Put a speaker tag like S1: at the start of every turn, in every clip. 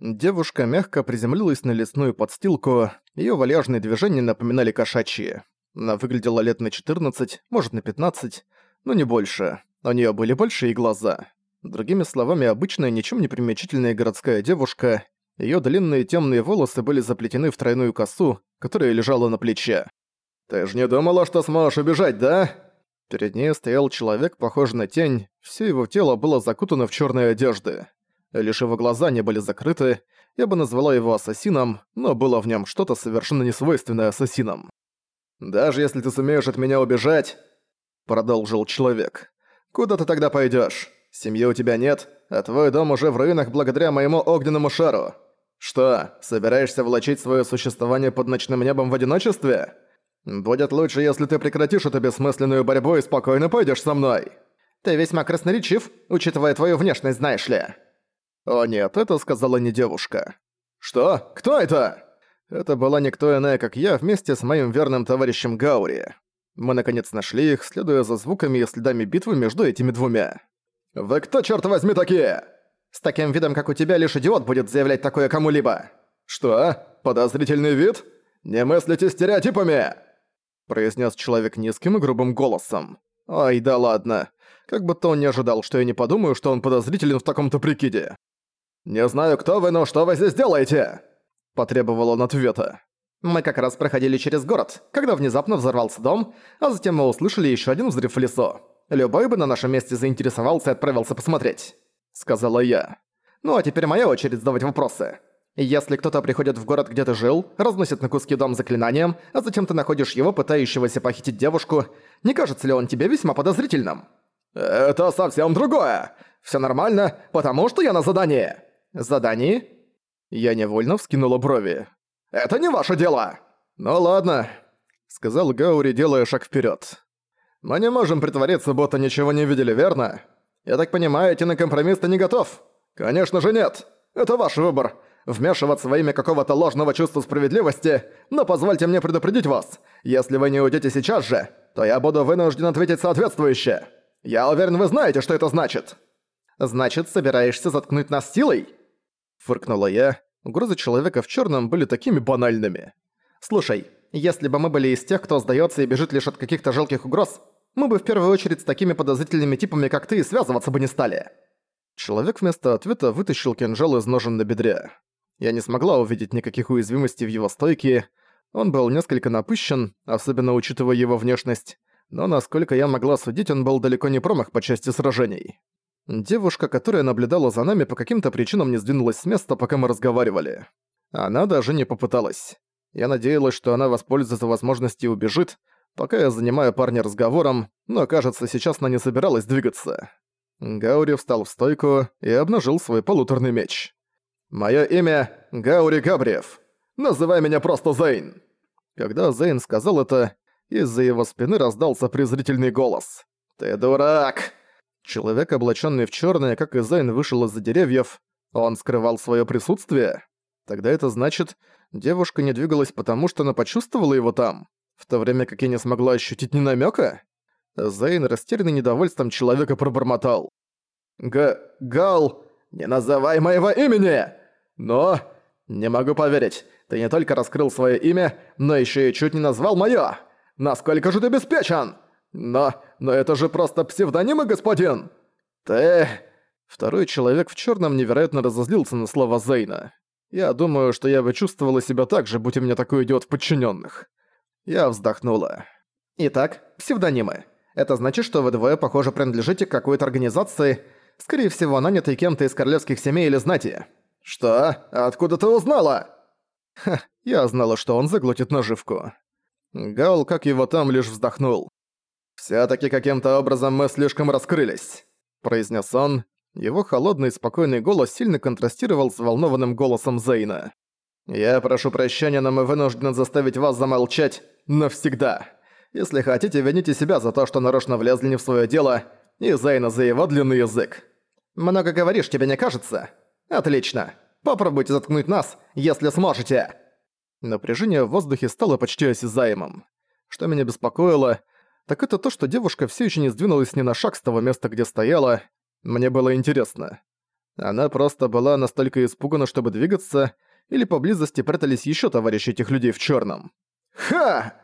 S1: Девушка мягко приземлилась на лесную подстилку, её вальяжные движения напоминали кошачьи. Она выглядела лет на 14, может на 15, но не больше. У неё были большие глаза. Другими словами, обычная, ничем не примечательная городская девушка. Её длинные тёмные волосы были заплетены в тройную косу, которая лежала на плече. «Ты ж не думала, что сможешь убежать, да?» Перед ней стоял человек, похожий на тень, всё его тело было закутано в чёрные одежды. Лишь его глаза не были закрыты, я бы назвала его ассасином, но было в нём что-то совершенно несвойственное ассасинам. «Даже если ты сумеешь от меня убежать», — продолжил человек, — «куда ты тогда пойдёшь? Семьи у тебя нет, а твой дом уже в руинах благодаря моему огненному шару. Что, собираешься влачить своё существование под ночным небом в одиночестве? Будет лучше, если ты прекратишь эту бессмысленную борьбу и спокойно пойдёшь со мной. Ты весьма красноречив, учитывая твою внешность, знаешь ли». «О нет, это сказала не девушка». «Что? Кто это?» Это была никто иная, как я, вместе с моим верным товарищем Гаури. Мы наконец нашли их, следуя за звуками и следами битвы между этими двумя. «Вы кто, черт возьми, такие?» «С таким видом, как у тебя, лишь идиот будет заявлять такое кому-либо». «Что? Подозрительный вид? Не мыслите стереотипами?» произнес человек низким и грубым голосом. «Ай, да ладно. Как будто он не ожидал, что я не подумаю, что он подозрителен в таком-то прикиде. «Не знаю, кто вы, но что вы здесь делаете?» Потребовал он ответа. Мы как раз проходили через город, когда внезапно взорвался дом, а затем мы услышали еще один взрыв в лесу. Любой бы на нашем месте заинтересовался и отправился посмотреть», — сказала я. «Ну а теперь моя очередь задавать вопросы. Если кто-то приходит в город, где ты жил, разносит на куски дом заклинанием, а затем ты находишь его, пытающегося похитить девушку, не кажется ли он тебе весьма подозрительным?» «Это совсем другое. Все нормально, потому что я на задании». «Задании?» Я невольно вскинула брови. «Это не ваше дело!» «Ну ладно», — сказал Гаури, делая шаг вперед. «Мы не можем притвориться, будто ничего не видели, верно? Я так понимаю, идти на компромисс ты не готов?» «Конечно же нет! Это ваш выбор вмешиваться во имя какого-то ложного чувства справедливости, но позвольте мне предупредить вас, если вы не уйдете сейчас же, то я буду вынужден ответить соответствующе. Я уверен, вы знаете, что это значит». «Значит, собираешься заткнуть нас силой?» Фыркнула я. Угрозы человека в черном были такими банальными. «Слушай, если бы мы были из тех, кто сдается и бежит лишь от каких-то жалких угроз, мы бы в первую очередь с такими подозрительными типами, как ты, связываться бы не стали». Человек вместо ответа вытащил кинжал из ножен на бедре. Я не смогла увидеть никаких уязвимостей в его стойке. Он был несколько напыщен, особенно учитывая его внешность, но насколько я могла судить, он был далеко не промах по части сражений. Девушка, которая наблюдала за нами, по каким-то причинам не сдвинулась с места, пока мы разговаривали. Она даже не попыталась. Я надеялась, что она воспользуется возможностью и убежит, пока я занимаю парня разговором, но, кажется, сейчас она не собиралась двигаться. Гаури встал в стойку и обнажил свой полуторный меч. «Моё имя — Гаури Габриев. Называй меня просто Зейн». Когда Зейн сказал это, из-за его спины раздался презрительный голос. «Ты дурак!» Человек, облаченный в черное, как и Зейн, вышел из-за деревьев. Он скрывал свое присутствие? Тогда это значит, девушка не двигалась потому, что она почувствовала его там, в то время как я не смогла ощутить ни намека. Зейн, растерянный недовольством человека, пробормотал. «Г... Гал... Не называй моего имени!» «Но... Не могу поверить, ты не только раскрыл свое имя, но еще и чуть не назвал мое. Насколько же ты обеспечен?» «Но... но это же просто псевдонимы, господин!» «Ты...» Второй человек в черном невероятно разозлился на слова Зейна. Я думаю, что я бы чувствовала себя так же, будь у меня такой идиот в подчиненных. Я вздохнула. «Итак, псевдонимы. Это значит, что вы двое, похоже, принадлежите к какой-то организации, скорее всего, нанятой кем-то из королевских семей или знати». «Что? Откуда ты узнала?» Ха, я знала, что он заглотит наживку. Гаул, как его там, лишь вздохнул. «Всё-таки каким-то образом мы слишком раскрылись», — произнес он. Его холодный и спокойный голос сильно контрастировал с волнованным голосом Зейна. «Я прошу прощения, но мы вынуждены заставить вас замолчать навсегда. Если хотите, вините себя за то, что нарочно влезли не в своё дело, и Зейна за его длинный язык. Много говоришь, тебе не кажется? Отлично. Попробуйте заткнуть нас, если сможете». Напряжение в воздухе стало почти осязаемым. Что меня беспокоило, так это то, что девушка все еще не сдвинулась ни на шаг с того места, где стояла. Мне было интересно. Она просто была настолько испугана, чтобы двигаться, или поблизости прятались еще товарищи этих людей в черном. «Ха!»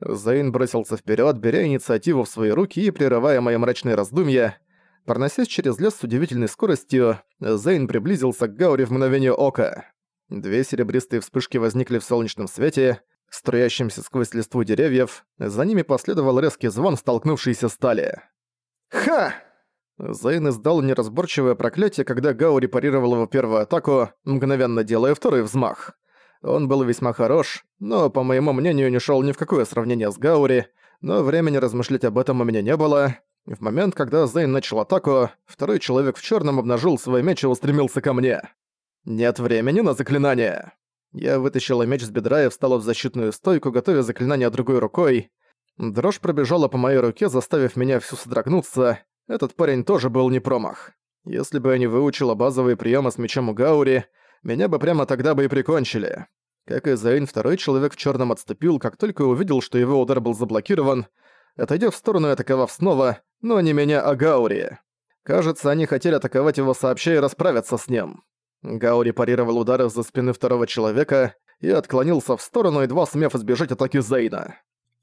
S1: Зейн бросился вперед, беря инициативу в свои руки и прерывая мои мрачные раздумья. Проносясь через лес с удивительной скоростью, Зейн приблизился к Гауре в мгновение ока. Две серебристые вспышки возникли в солнечном свете, струящемся сквозь листву деревьев, за ними последовал резкий звон столкнувшейся стали. «Ха!» Зейн издал неразборчивое проклятие, когда Гаури парировал его первую атаку, мгновенно делая второй взмах. Он был весьма хорош, но, по моему мнению, не шел ни в какое сравнение с Гаури, но времени размышлять об этом у меня не было. В момент, когда Зейн начал атаку, второй человек в черном обнажил свой меч и устремился ко мне. «Нет времени на заклинание!» Я вытащила меч с бедра и встала в защитную стойку, готовя заклинание другой рукой. Дрожь пробежала по моей руке, заставив меня всю содрогнуться. Этот парень тоже был не промах. Если бы я не выучила базовые приемы с мечом у Гаури, меня бы прямо тогда бы и прикончили. Как и Зейн, второй человек в черном отступил, как только увидел, что его удар был заблокирован, отойдя в сторону и атаковав снова, но не меня, а Гаури. Кажется, они хотели атаковать его сообща и расправиться с ним. Гаури парировал удары за спины второго человека и отклонился в сторону, едва сумев избежать атаки Зейна.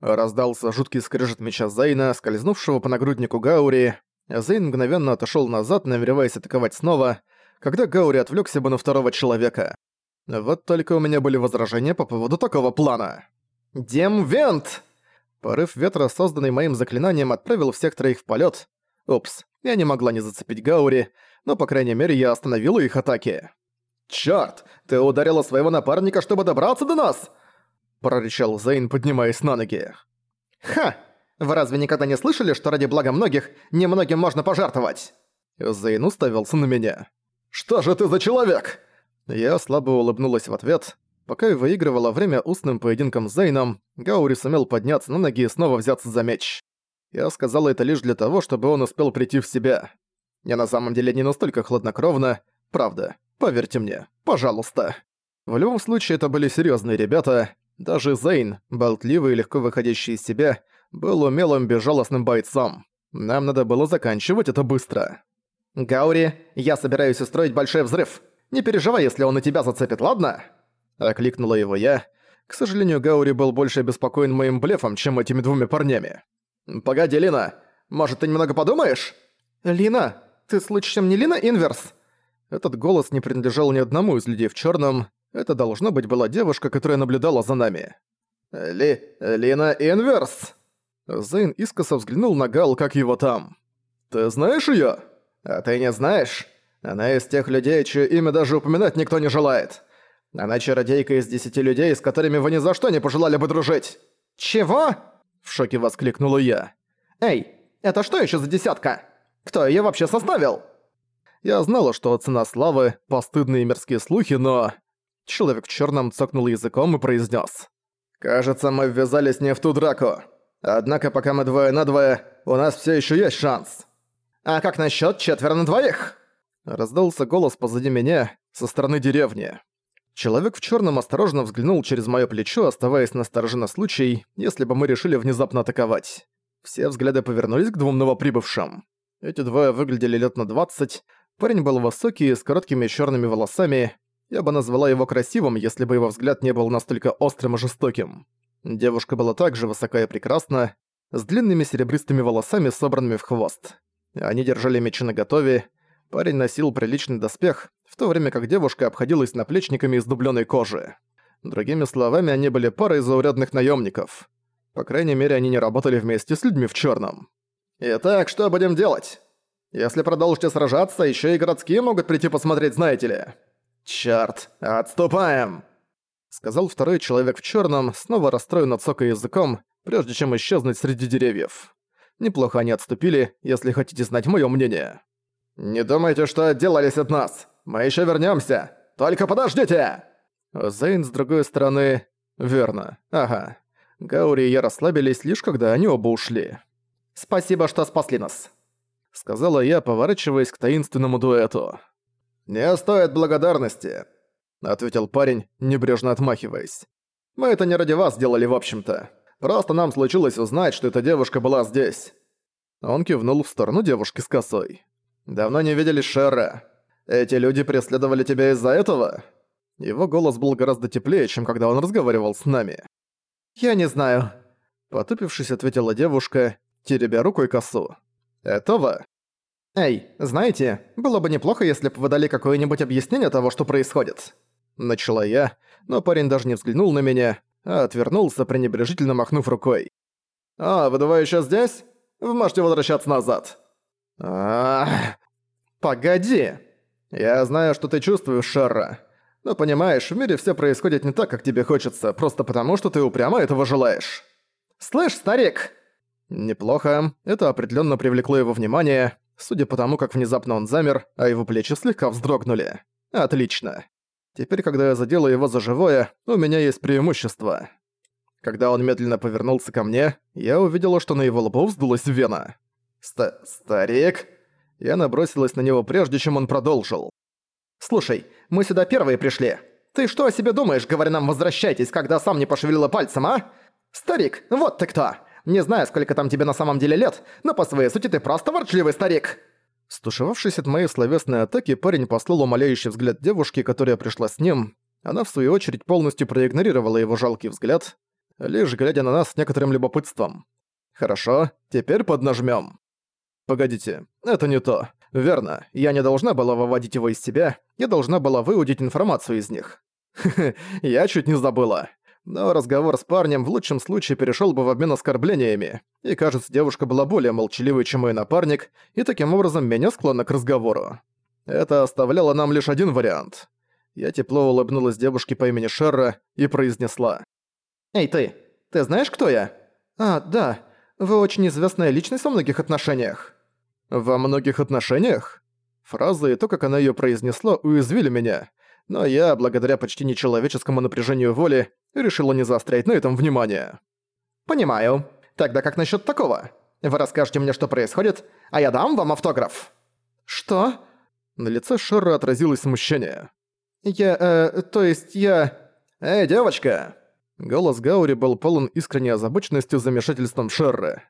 S1: Раздался жуткий скрежет меча Зейна, скользнувшего по нагруднику Гаури. Зейн мгновенно отошел назад, намереваясь атаковать снова, когда Гаури отвлекся бы на второго человека. Вот только у меня были возражения по поводу такого плана. «Демвент!» Порыв ветра, созданный моим заклинанием, отправил всех троих в полет. Упс, я не могла не зацепить Гаури, но, по крайней мере, я остановила их атаки. «Чёрт! Ты ударила своего напарника, чтобы добраться до нас!» прорычал Зейн, поднимаясь на ноги. «Ха! Вы разве никогда не слышали, что ради блага многих немногим можно пожертвовать?» Зейн уставился на меня. «Что же ты за человек?» Я слабо улыбнулась в ответ. Пока я выигрывала время устным поединком с Зейном, Гаури сумел подняться на ноги и снова взяться за меч. Я сказала это лишь для того, чтобы он успел прийти в себя. Я на самом деле не настолько хладнокровна, правда, поверьте мне, пожалуйста. В любом случае, это были серьезные ребята. Даже Зейн, болтливый и легко выходящий из себя, был умелым безжалостным бойцом. Нам надо было заканчивать это быстро. «Гаури, я собираюсь устроить большой взрыв. Не переживай, если он и тебя зацепит, ладно?» Окликнула его я. К сожалению, Гаури был больше обеспокоен моим блефом, чем этими двумя парнями. «Погоди, Лина, может, ты немного подумаешь?» «Лина, ты случаем не Лина Инверс?» Этот голос не принадлежал ни одному из людей в черном. Это должно быть была девушка, которая наблюдала за нами. «Ли... Лина Инверс?» Зейн искоса взглянул на Гал, как его там. «Ты знаешь её?» «А ты не знаешь? Она из тех людей, чье имя даже упоминать никто не желает. Она чародейка из десяти людей, с которыми вы ни за что не пожелали бы дружить». «Чего?» – в шоке воскликнула я. «Эй, это что еще за десятка? Кто ее вообще составил?» Я знала, что цена славы – постыдные мерзкие слухи, но... Человек в черном цокнул языком и произнес: «Кажется, мы ввязались не в ту драку. Однако пока мы двое на двое, у нас все еще есть шанс». «А как насчет четверо на двоих?» Раздался голос позади меня, со стороны деревни. Человек в черном осторожно взглянул через мое плечо, оставаясь на стороже на случай, если бы мы решили внезапно атаковать. Все взгляды повернулись к двум новоприбывшим. Эти двое выглядели лет на двадцать. Парень был высокий, с короткими черными волосами. Я бы назвала его красивым, если бы его взгляд не был настолько острым и жестоким. Девушка была также высока и прекрасна, с длинными серебристыми волосами, собранными в хвост. Они держали мечи наготове. Парень носил приличный доспех, в то время как девушка обходилась наплечниками из дубленой кожи. Другими словами, они были парой заурядных наемников. По крайней мере, они не работали вместе с людьми в черном. «Итак, что будем делать? Если продолжите сражаться, еще и городские могут прийти посмотреть, знаете ли». «Чёрт, отступаем!» Сказал второй человек в черном, снова расстроенно цокая языком, прежде чем исчезнуть среди деревьев. Неплохо они отступили, если хотите знать моё мнение. «Не думайте, что отделались от нас! Мы ещё вернёмся! Только подождите!» Зейн с другой стороны... Верно. Ага. Гаури и я расслабились лишь когда они оба ушли. «Спасибо, что спасли нас», — сказала я, поворачиваясь к таинственному дуэту. «Не стоит благодарности», — ответил парень, небрежно отмахиваясь. «Мы это не ради вас делали, в общем-то. Просто нам случилось узнать, что эта девушка была здесь». Он кивнул в сторону девушки с косой. «Давно не видели Шера. Эти люди преследовали тебя из-за этого?» Его голос был гораздо теплее, чем когда он разговаривал с нами. «Я не знаю», — потупившись, ответила девушка, теребя рукой косу. «Этого?» «Эй, знаете, было бы неплохо, если бы вы дали какое-нибудь объяснение того, что происходит». Начала я, но парень даже не взглянул на меня, а отвернулся, пренебрежительно махнув рукой. «А, вы двое ещё здесь? Вы можете возвращаться назад». а Погоди. Я знаю, что ты чувствуешь, Шарра. Но понимаешь, в мире всё происходит не так, как тебе хочется, просто потому, что ты упрямо этого желаешь. «Слышь, старик!» Неплохо. Это определённо привлекло его внимание, судя по тому, как внезапно он замер, а его плечи слегка вздрогнули. Отлично. Теперь, когда я задела его за живое, у меня есть преимущество. Когда он медленно повернулся ко мне, я увидела, что на его лбу вздулась вена. «Ста... старик?» Я набросилась на него прежде, чем он продолжил. «Слушай, мы сюда первые пришли. Ты что о себе думаешь, говоря нам «возвращайтесь», когда сам не пошевелила пальцем, а? Старик, вот ты кто! Не знаю, сколько там тебе на самом деле лет, но по своей сути ты просто ворчливый старик!» Стушевавшись от моей словесной атаки, парень послал умоляющий взгляд девушке, которая пришла с ним. Она, в свою очередь, полностью проигнорировала его жалкий взгляд, лишь глядя на нас с некоторым любопытством. «Хорошо, теперь поднажмём». «Погодите, это не то. Верно, я не должна была выводить его из себя, я должна была выудить информацию из них. Я чуть не забыла но разговор с парнем в лучшем случае перешёл бы в обмен оскорблениями, и, кажется, девушка была более молчаливой, чем мой напарник, и таким образом меня склонна к разговору. Это оставляло нам лишь один вариант. Я тепло улыбнулась девушке по имени Шерра и произнесла. «Эй, ты! Ты знаешь, кто я?» «А, да. Вы очень известная личность во многих отношениях». «Во многих отношениях?» Фраза и то, как она её произнесла, уязвили меня, но я, благодаря почти нечеловеческому напряжению воли, решила не заострять на этом внимание. «Понимаю. Тогда как насчет такого? Вы расскажете мне, что происходит, а я дам вам автограф». «Что?» На лице Шерра отразилось смущение. «Я... э... то есть я...» «Эй, девочка!» Голос Гаури был полон искренней озабоченностью замешательством Шерры.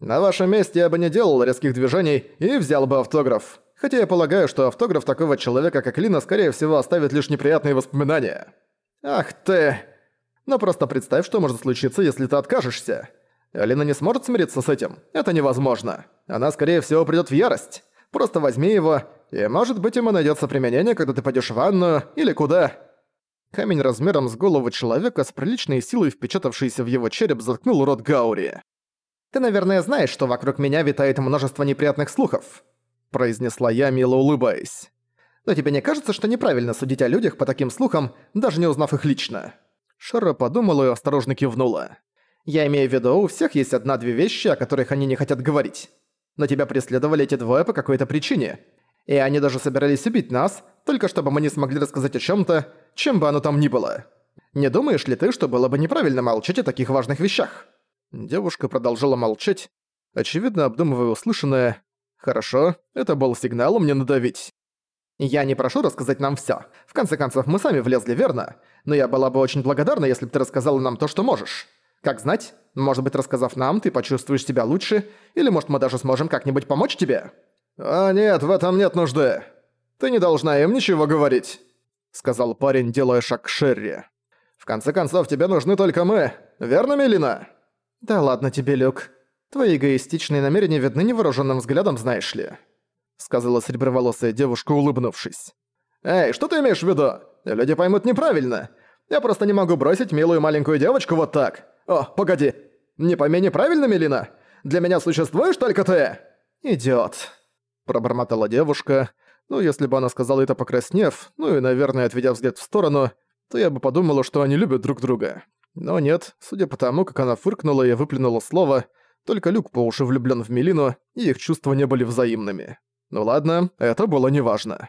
S1: «На вашем месте я бы не делал резких движений и взял бы автограф. Хотя я полагаю, что автограф такого человека, как Лина, скорее всего, оставит лишь неприятные воспоминания. Ах ты... Но просто представь, что может случиться, если ты откажешься. Лина не сможет смириться с этим. Это невозможно. Она, скорее всего, придёт в ярость. Просто возьми его, и, может быть, ему найдётся применение, когда ты пойдёшь в ванную или куда. Камень размером с голову человека с приличной силой, впечатавшийся в его череп, заткнул рот Гаури. «Ты, наверное, знаешь, что вокруг меня витает множество неприятных слухов произнесла я, мило улыбаясь. «Но тебе не кажется, что неправильно судить о людях по таким слухам, даже не узнав их лично?» Шара подумала и осторожно кивнула. «Я имею в виду, у всех есть одна-две вещи, о которых они не хотят говорить. Но тебя преследовали эти двое по какой-то причине. И они даже собирались убить нас, только чтобы мы не смогли рассказать о чём-то, чем бы оно там ни было. Не думаешь ли ты, что было бы неправильно молчать о таких важных вещах?» Девушка продолжала молчать, очевидно обдумывая услышанное, Хорошо, это был сигнал мне надавить. Я не прошу рассказать нам всё. В конце концов, мы сами влезли, верно? Но я была бы очень благодарна, если бы ты рассказала нам то, что можешь. Как знать, может быть, рассказав нам, ты почувствуешь себя лучше, или может мы даже сможем как-нибудь помочь тебе? А нет, в этом нет нужды. Ты не должна им ничего говорить, сказал парень, делая шаг к Шерри. В конце концов, тебе нужны только мы, верно, Мелина? Да ладно тебе, Люк. Твои эгоистичные намерения видны невооруженным взглядом, знаешь ли», — сказала среброволосая девушка, улыбнувшись. «Эй, что ты имеешь в виду? Люди поймут неправильно. Я просто не могу бросить милую маленькую девочку вот так. О, погоди. Не пойми неправильно, Мелина? Для меня существуешь только ты?» «Идиот», — пробормотала девушка. Ну, если бы она сказала это покраснев, ну и, наверное, отведя взгляд в сторону, то я бы подумала, что они любят друг друга. Но нет, судя по тому, как она фыркнула и выплюнула слово, только Люк по уши влюблён в Мелину, и их чувства не были взаимными. Ну ладно, это было неважно.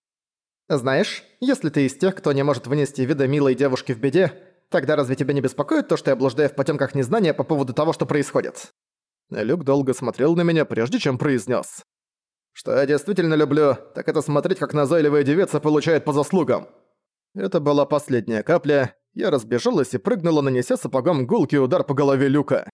S1: «Знаешь, если ты из тех, кто не может вынести вида милой девушки в беде, тогда разве тебя не беспокоит то, что я блуждаю в потёмках незнания по поводу того, что происходит?» Люк долго смотрел на меня, прежде чем произнес: «Что я действительно люблю, так это смотреть, как назойливая девица получает по заслугам». Это была последняя капля, я разбежалась и прыгнула, нанеся сапогом гулкий удар по голове Люка.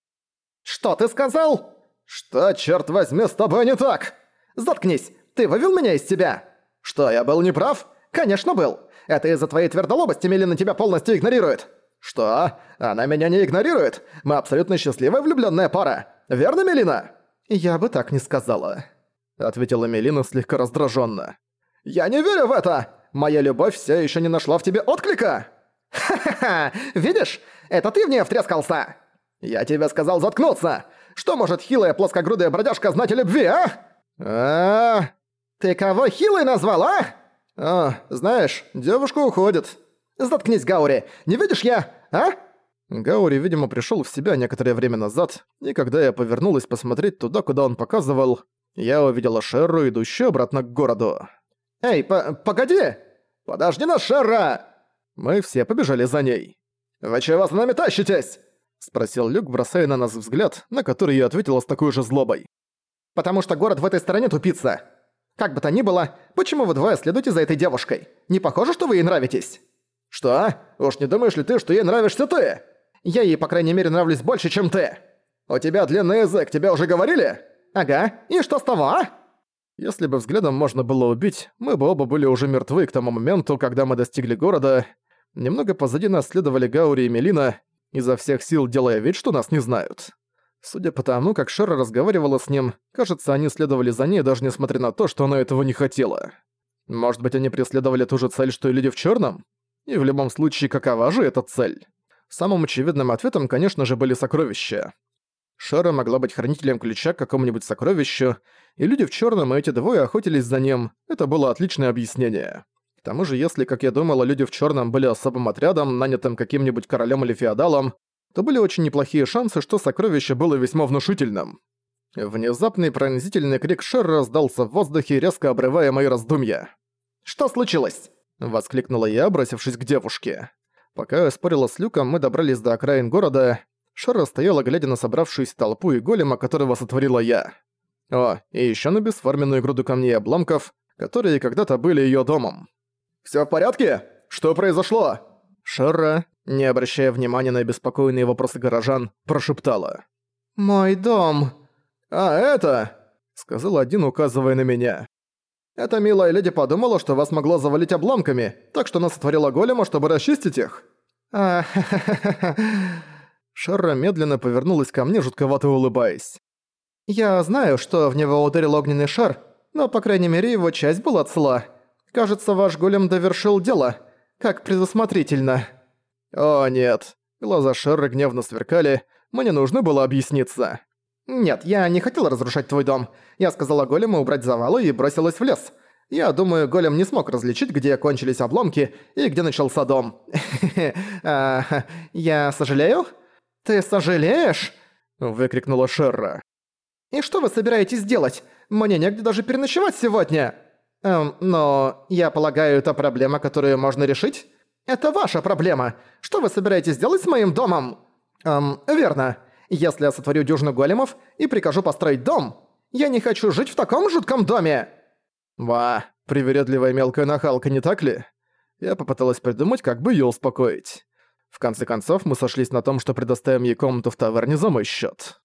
S1: «Что ты сказал?» «Что, черт возьми, с тобой не так?» «Заткнись! Ты вывел меня из себя?» Что, я был неправ? Конечно, был. Это из-за твоей твердолобости Мелина тебя полностью игнорирует. Что? Она меня не игнорирует? Мы абсолютно счастливая влюбленная пара. Верно, Мелина? Я бы так не сказала. Ответила Мелина слегка раздраженно. Я не верю в это! Моя любовь все еще не нашла в тебе отклика! Ха-ха-ха! Видишь? Это ты в нее втрескался! Я тебе сказал заткнуться! Что может хилая плоскогрудая бродяжка знать о любви, а? а Ты кого хилой назвал, а? А, знаешь, девушка уходит. Заткнись, Гаури! Не видишь я, а? Гаури, видимо, пришел в себя некоторое время назад, и когда я повернулась посмотреть туда, куда он показывал, я увидела Шерру, идущую обратно к городу. «Эй, по погоди! Подожди нас, Шерра!» Мы все побежали за ней. «Вы чего за нами тащитесь?» Спросил Люк, бросая на нас взгляд, на который я ответила с такой же злобой. «Потому что город в этой стороне тупица. Как бы то ни было, почему вы двое следуете за этой девушкой? Не похоже, что вы ей нравитесь?» «Что? Уж не думаешь ли ты, что ей нравишься ты?» «Я ей, по крайней мере, нравлюсь больше, чем ты!» «У тебя длинный язык, тебя уже говорили?» «Ага, и что с того, а?» Если бы взглядом можно было убить, мы бы оба были уже мертвы к тому моменту, когда мы достигли города. Немного позади нас следовали Гаури и Мелина, изо всех сил делая вид, что нас не знают. Судя по тому, как Шера разговаривала с ним, кажется, они следовали за ней, даже несмотря на то, что она этого не хотела. Может быть, они преследовали ту же цель, что и люди в черном? И в любом случае, какова же эта цель? Самым очевидным ответом, конечно же, были сокровища. Шера могла быть хранителем ключа к какому-нибудь сокровищу, и люди в черном и эти двое охотились за ним. Это было отличное объяснение. К тому же, если, как я думала, люди в черном были особым отрядом, нанятым каким-нибудь королем или феодалом, то были очень неплохие шансы, что сокровище было весьма внушительным. Внезапный пронзительный крик Шерра раздался в воздухе, резко обрывая мои раздумья. «Что случилось?» – воскликнула я, бросившись к девушке. Пока я спорила с Люком, мы добрались до окраин города. Шерра стояла, глядя на собравшуюся толпу и голема, которого сотворила я. О, и ещё на бесформенную груду камней и обломков, которые когда-то были её домом. «Всё в порядке? Что произошло?» Шерра, не обращая внимания на беспокойные вопросы горожан, прошептала. «Мой дом». «А это...» — сказал один, указывая на меня. «Эта милая леди подумала, что вас могло завалить обломками, так что она сотворила голема, чтобы расчистить их». «А, Шерра медленно повернулась ко мне, жутковато улыбаясь. «Я знаю, что в него ударил огненный шар, но, по крайней мере, его часть была цела. Кажется, ваш голем довершил дело. Как предусмотрительно». «О, нет». Глаза Шерры гневно сверкали. Мне нужно было объясниться. «Нет, я не хотел разрушать твой дом. Я сказала голему убрать завалы и бросилась в лес. Я думаю, голем не смог различить, где кончились обломки и где начался дом. А, я сожалею?» «Ты сожалеешь?» – выкрикнула Шерра. «И что вы собираетесь делать? Мне негде даже переночевать сегодня!» «Эм, но я полагаю, это проблема, которую можно решить?» «Это ваша проблема! Что вы собираетесь делать с моим домом?» «Эм, верно. Если я сотворю дюжину големов и прикажу построить дом, я не хочу жить в таком жутком доме!» «Ва, привередливая мелкая нахалка, не так ли?» Я попыталась придумать, как бы её успокоить. В конце концов, мы сошлись на том, что предоставим ей комнату в таверне за мой счет.